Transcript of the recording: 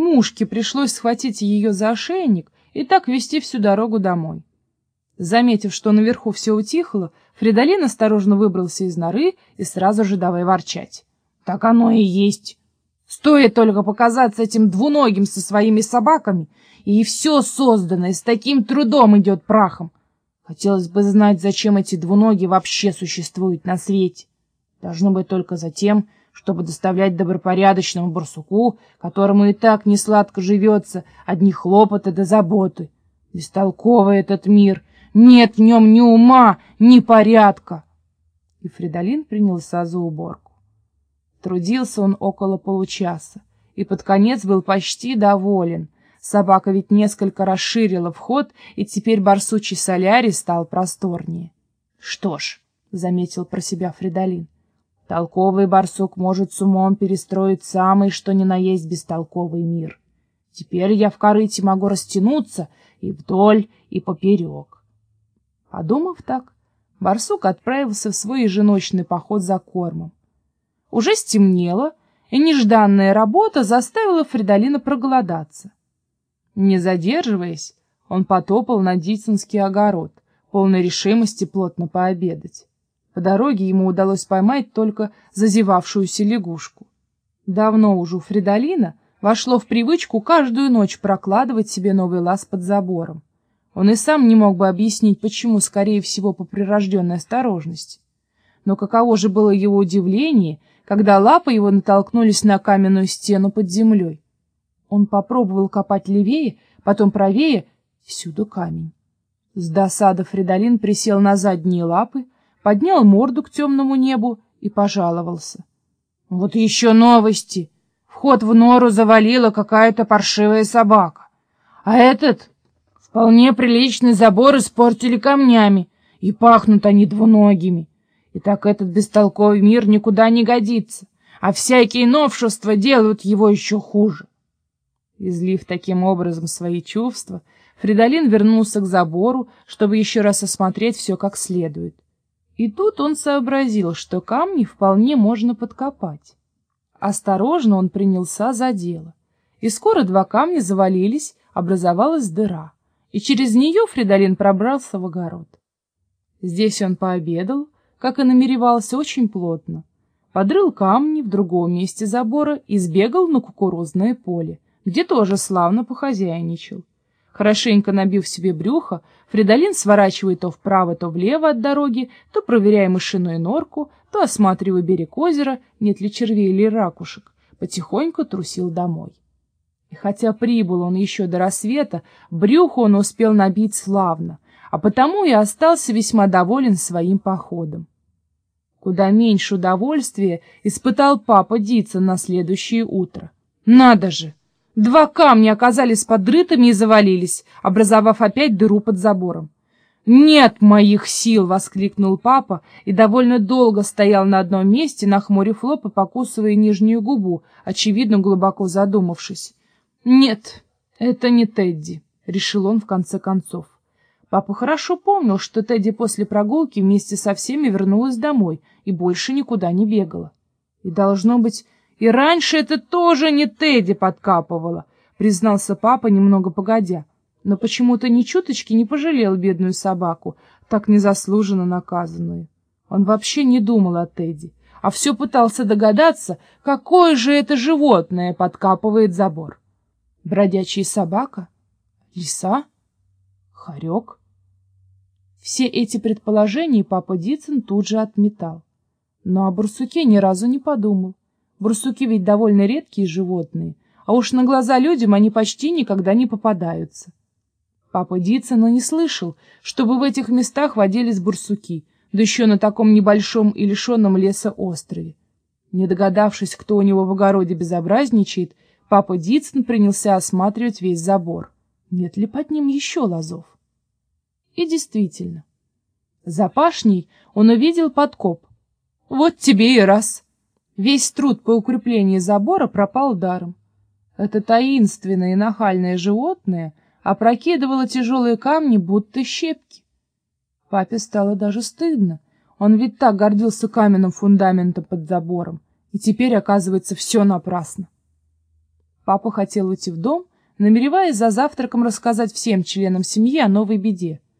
Мушке пришлось схватить ее за ошейник и так вести всю дорогу домой. Заметив, что наверху все утихло, Фридолин осторожно выбрался из норы и сразу же давай ворчать. Так оно и есть. Стоит только показаться этим двуногим со своими собаками, и все созданное с таким трудом идет прахом. Хотелось бы знать, зачем эти двуногие вообще существуют на свете. Должно быть только за тем, чтобы доставлять добропорядочному барсуку, которому и так не сладко живется, одни хлопоты да заботы. Бестолковый этот мир, нет в нем ни ума, ни порядка. И Фридолин принялся за уборку. Трудился он около получаса и под конец был почти доволен. Собака ведь несколько расширила вход, и теперь барсучий солярий стал просторнее. — Что ж, — заметил про себя Фридолин, — Толковый барсук может с умом перестроить самый, что ни на есть бестолковый мир. Теперь я в корыте могу растянуться и вдоль, и поперек. Подумав так, барсук отправился в свой еженочный поход за кормом. Уже стемнело, и нежданная работа заставила Фридолина проголодаться. Не задерживаясь, он потопал на Дитинский огород, полной решимости плотно пообедать. По дороге ему удалось поймать только зазевавшуюся лягушку. Давно уже у Фридолина вошло в привычку каждую ночь прокладывать себе новый лаз под забором. Он и сам не мог бы объяснить, почему, скорее всего, по прирожденной осторожности. Но каково же было его удивление, когда лапы его натолкнулись на каменную стену под землей. Он попробовал копать левее, потом правее, всюду камень. С досады Фридолин присел на задние лапы, поднял морду к темному небу и пожаловался. Вот еще новости. Вход в нору завалила какая-то паршивая собака. А этот вполне приличный забор испортили камнями, и пахнут они двуногими. И так этот бестолковый мир никуда не годится, а всякие новшества делают его еще хуже. Излив таким образом свои чувства, Фридолин вернулся к забору, чтобы еще раз осмотреть все как следует. И тут он сообразил, что камни вполне можно подкопать. Осторожно он принялся за дело. И скоро два камня завалились, образовалась дыра, и через нее Фридолин пробрался в огород. Здесь он пообедал, как и намеревался, очень плотно. Подрыл камни в другом месте забора и сбегал на кукурузное поле, где тоже славно похозяйничал. Хорошенько набив себе брюхо, Фридолин сворачивает то вправо, то влево от дороги, то проверяя мышиную норку, то осматривая берег озера, нет ли червей или ракушек, потихоньку трусил домой. И хотя прибыл он еще до рассвета, брюхо он успел набить славно, а потому и остался весьма доволен своим походом. Куда меньше удовольствия испытал папа Дитсон на следующее утро. Надо же! Два камня оказались подрытыми и завалились, образовав опять дыру под забором. «Нет моих сил!» — воскликнул папа и довольно долго стоял на одном месте, нахмурив лоб и покусывая нижнюю губу, очевидно, глубоко задумавшись. «Нет, это не Тедди», — решил он в конце концов. Папа хорошо помнил, что Тедди после прогулки вместе со всеми вернулась домой и больше никуда не бегала. И, должно быть, и раньше это тоже не Тедди подкапывала, признался папа немного погодя, но почему-то ни чуточки не пожалел бедную собаку, так незаслуженно наказанную. Он вообще не думал о Тедди, а все пытался догадаться, какое же это животное подкапывает забор. Бродячая собака? Лиса? Хорек? Все эти предположения папа Дицин тут же отметал. Но о барсуке ни разу не подумал. Барсуки ведь довольно редкие животные, а уж на глаза людям они почти никогда не попадаются. Папа Дицына не слышал, чтобы в этих местах водились барсуки, да еще на таком небольшом и лишенном леса острове. Не догадавшись, кто у него в огороде безобразничает, папа Дицын принялся осматривать весь забор. Нет ли под ним еще лозов? И действительно, за пашней он увидел подкоп. Вот тебе и раз. Весь труд по укреплению забора пропал даром. Это таинственное и нахальное животное опрокидывало тяжелые камни, будто щепки. Папе стало даже стыдно. Он ведь так гордился каменным фундаментом под забором, и теперь, оказывается, все напрасно. Папа хотел уйти в дом, намереваясь за завтраком рассказать всем членам семьи о новой беде.